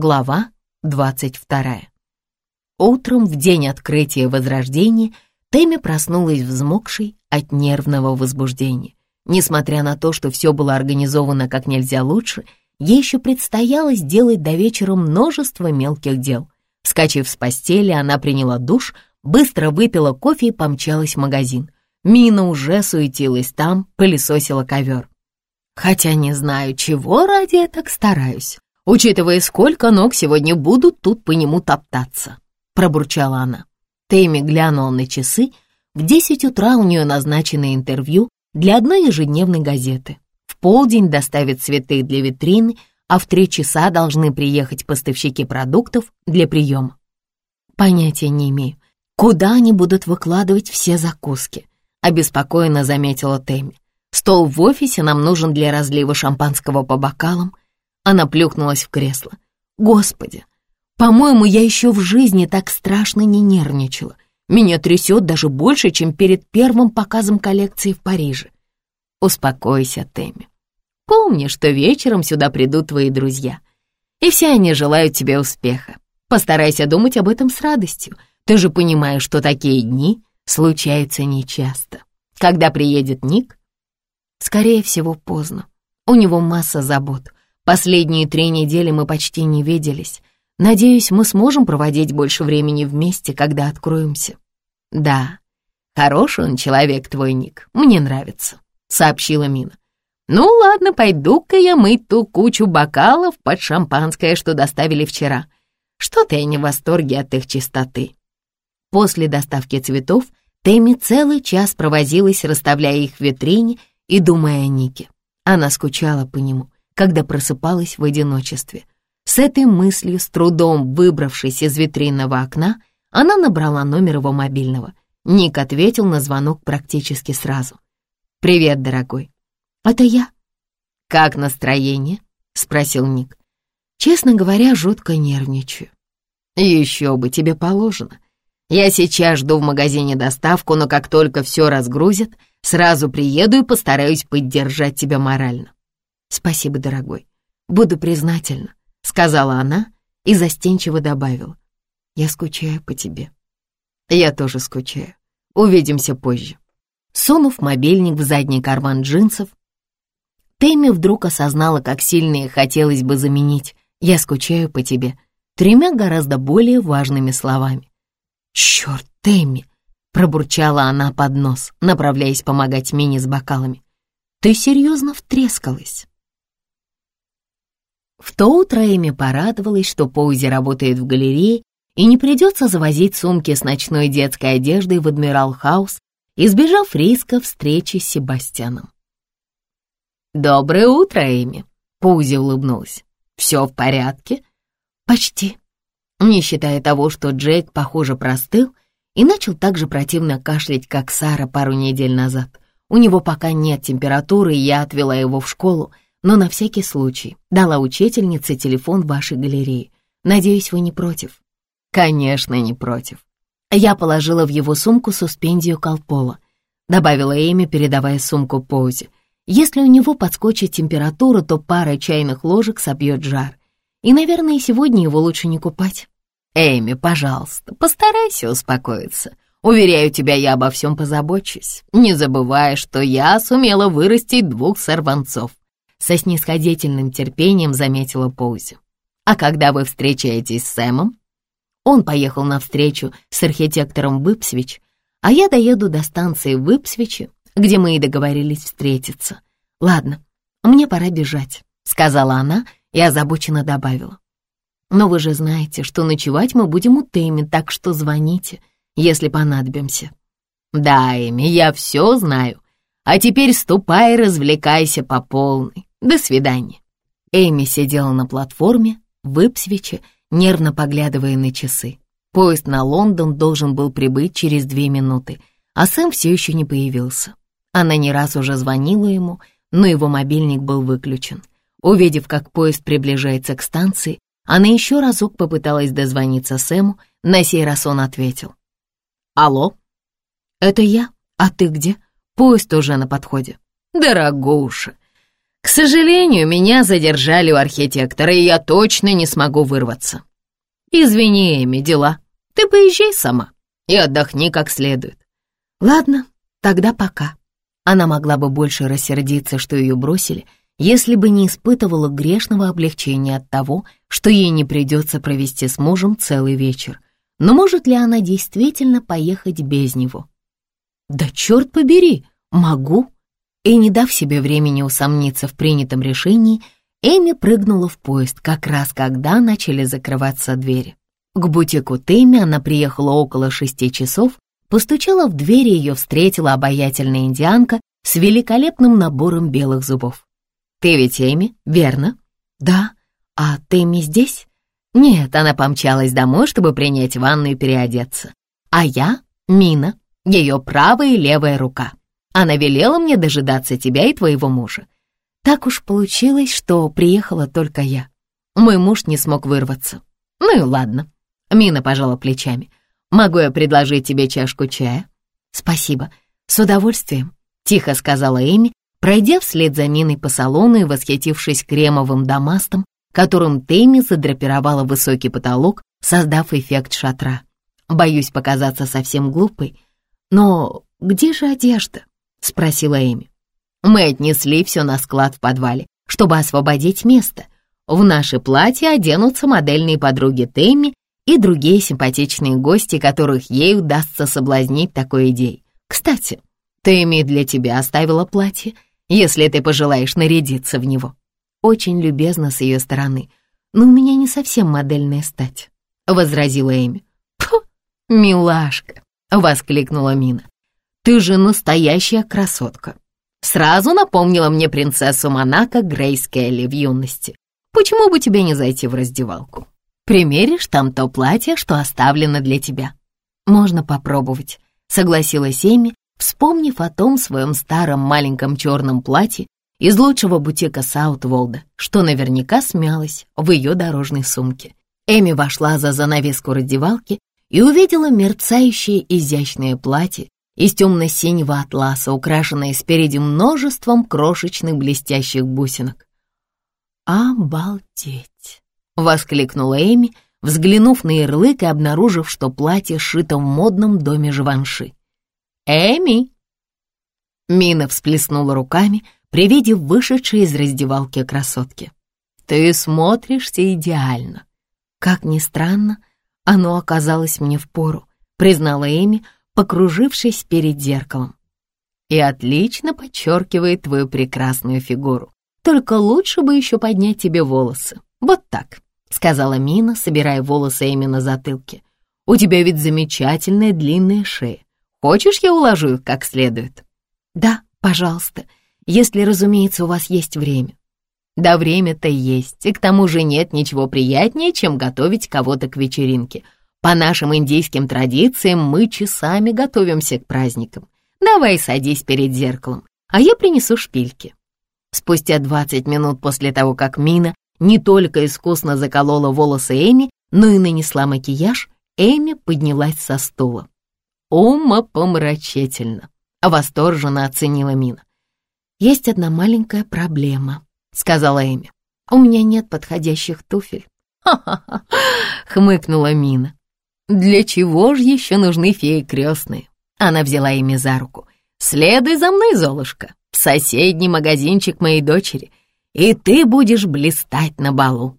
Глава 22. Утром в день открытия Возрождения Тэмми проснулась взмокшей от нервного возбуждения. Несмотря на то, что все было организовано как нельзя лучше, ей еще предстояло сделать до вечера множество мелких дел. Вскочив с постели, она приняла душ, быстро выпила кофе и помчалась в магазин. Мина уже суетилась там, пылесосила ковер. Хотя не знаю, чего ради я так стараюсь учитывая, сколько ног сегодня будут тут по нему топтаться», — пробурчала она. Тэмми глянула на часы. В десять утра у нее назначено интервью для одной ежедневной газеты. В полдень доставят цветы для витрины, а в три часа должны приехать поставщики продуктов для приема. Понятия не имею, куда они будут выкладывать все закуски, обеспокоенно заметила Тэмми. Стол в офисе нам нужен для разлива шампанского по бокалам, она плюхнулась в кресло. Господи, по-моему, я еще в жизни так страшно не нервничала. Меня трясет даже больше, чем перед первым показом коллекции в Париже. Успокойся, Тэмми. Помни, что вечером сюда придут твои друзья. И все они желают тебе успеха. Постарайся думать об этом с радостью. Ты же понимаешь, что такие дни случаются нечасто. Когда приедет Ник? Скорее всего, поздно. У него масса забот. Последние три недели мы почти не виделись. Надеюсь, мы сможем проводить больше времени вместе, когда откроемся. Да, хороший он человек, твой Ник, мне нравится, сообщила Мина. Ну ладно, пойду-ка я мыть ту кучу бокалов под шампанское, что доставили вчера. Что-то я не в восторге от их чистоты. После доставки цветов Тэмми целый час провозилась, расставляя их в витрине и думая о Нике. Она скучала по нему — когда просыпалась в одиночестве. С этой мыслью, с трудом выбравшись из витринного окна, она набрала номер его мобильного. Ник ответил на звонок практически сразу. «Привет, дорогой». «Это я». «Как настроение?» — спросил Ник. «Честно говоря, жутко нервничаю». «Еще бы, тебе положено. Я сейчас жду в магазине доставку, но как только все разгрузят, сразу приеду и постараюсь поддержать тебя морально. «Спасибо, дорогой. Буду признательна», — сказала она и застенчиво добавила. «Я скучаю по тебе». «Я тоже скучаю. Увидимся позже». Сунув мобильник в задний карман джинсов, Тэмми вдруг осознала, как сильно ей хотелось бы заменить «я скучаю по тебе» тремя гораздо более важными словами. «Черт, Тэмми!» — пробурчала она под нос, направляясь помогать Мине с бокалами. «Ты серьезно втрескалась?» То утро Эми порадовалась, что Поузи работает в галерее и не придется завозить сумки с ночной детской одеждой в Адмирал Хаус, избежав риска встречи с Себастьяном. «Доброе утро, Эми!» — Паузи улыбнулась. «Все в порядке?» «Почти», не считая того, что Джейк, похоже, простыл и начал так же противно кашлять, как Сара пару недель назад. У него пока нет температуры, и я отвела его в школу, но на всякий случай дала учительнице телефон вашей галереи. Надеюсь, вы не против?» «Конечно, не против». Я положила в его сумку суспензию колпола, добавила Эми, передавая сумку Поузе. Если у него подскочит температура, то пара чайных ложек собьет жар. И, наверное, сегодня его лучше не купать. Эми, пожалуйста, постарайся успокоиться. Уверяю тебя, я обо всем позабочусь. Не забывай, что я сумела вырастить двух сорванцов со снисходительным терпением заметила Поузи. «А когда вы встречаетесь с Сэмом?» Он поехал на встречу с архитектором Выпсвич, а я доеду до станции Выпсвичи, где мы и договорились встретиться. «Ладно, мне пора бежать», — сказала она и озабоченно добавила. «Но вы же знаете, что ночевать мы будем у Тэмми, так что звоните, если понадобимся». «Да, Эми, я все знаю. А теперь ступай и развлекайся по полной. До свидания». Эми сидела на платформе в Ипсвиче, нервно поглядывая на часы. Поезд на Лондон должен был прибыть через две минуты, а Сэм все еще не появился. Она не раз уже звонила ему, но его мобильник был выключен. Увидев, как поезд приближается к станции, она еще разок попыталась дозвониться Сэму, на сей раз он ответил. «Алло?» «Это я. А ты где? Поезд уже на подходе». «Дорогуша, К сожалению, меня задержали у архитектора, и я точно не смогу вырваться. Извини, Эми, дела. Ты поезжай сама и отдохни как следует. Ладно, тогда пока. Она могла бы больше рассердиться, что ее бросили, если бы не испытывала грешного облегчения от того, что ей не придется провести с мужем целый вечер. Но может ли она действительно поехать без него? Да черт побери, могу. И не дав себе времени усомниться в принятом решении, Эми прыгнула в поезд как раз когда начали закрываться двери. К бутику Тэмми она приехала около шести часов, постучала в дверь и ее встретила обаятельная индианка с великолепным набором белых зубов. «Ты ведь Эми, верно?» «Да. А Тэмми здесь?» «Нет, она помчалась домой, чтобы принять ванну и переодеться. А я — Мина, ее правая и левая рука. Она велела мне дожидаться тебя и твоего мужа. Так уж получилось, что приехала только я. Мой муж не смог вырваться. Ну и ладно. Мина пожала плечами. Могу я предложить тебе чашку чая? Спасибо. С удовольствием, тихо сказала Эми, пройдя вслед за Миной по салону и восхитившись кремовым дамастом, которым Тэмми задрапировала высокий потолок, создав эффект шатра. Боюсь показаться совсем глупой, но где же одежда? — спросила Эми. «Мы отнесли все на склад в подвале, чтобы освободить место. В наши платья оденутся модельные подруги Тэмми и другие симпатичные гости, которых ей удастся соблазнить такой идеей. Кстати, Тэмми для тебя оставила платье, если ты пожелаешь нарядиться в него. Очень любезно с ее стороны, но у меня не совсем модельная стать», — возразила Эми. «Фу, милашка!» — воскликнула Мина. Ты же настоящая красотка. Сразу напомнила мне принцессу Монако Грейс Келли в юности. Почему бы тебе не зайти в раздевалку? Примеришь там то платье, что оставлено для тебя. Можно попробовать, согласилась Эми, вспомнив о том своем старом маленьком черном платье из лучшего бутика Саутволда, что наверняка смялось в ее дорожной сумке. Эми вошла за занавеску раздевалки и увидела мерцающее изящное платье из темно-синего атласа, украшенная спереди множеством крошечных блестящих бусинок. «Обалдеть!» — воскликнула Эми, взглянув на ярлык и обнаружив, что платье сшито в модном доме Живанши. «Эми!» Мина всплеснула руками при виде вышедшей из раздевалки красотки. «Ты смотришься идеально!» Как ни странно, оно оказалось мне в пору, признала Эми, покружившись перед зеркалом. И отлично подчеркивает твою прекрасную фигуру. Только лучше бы еще поднять тебе волосы. Вот так, сказала Мина, собирая волосы именно на затылке. У тебя ведь замечательная длинная шея. Хочешь, я уложу их как следует? Да, пожалуйста, если, разумеется, у вас есть время. Да время-то есть, и к тому же нет ничего приятнее, чем готовить кого-то к вечеринке — по нашим индийским традициям мы часами готовимся к праздникам. Давай садись перед зеркалом, а я принесу шпильки. Спустя 20 минут после того, как Мина не только искусно заколола волосы Эми, но и нанесла макияж, Эми поднялась со стула. «Умопомрачительно», — восторженно оценила Мина. «Есть одна маленькая проблема», — сказала Эми. «У меня нет подходящих туфель». «Ха-ха-ха», — хмыкнула Мина. Для чего же еще нужны феи крестные? Она взяла ими за руку. Следуй за мной, Золушка, в соседний магазинчик моей дочери, и ты будешь блистать на балу.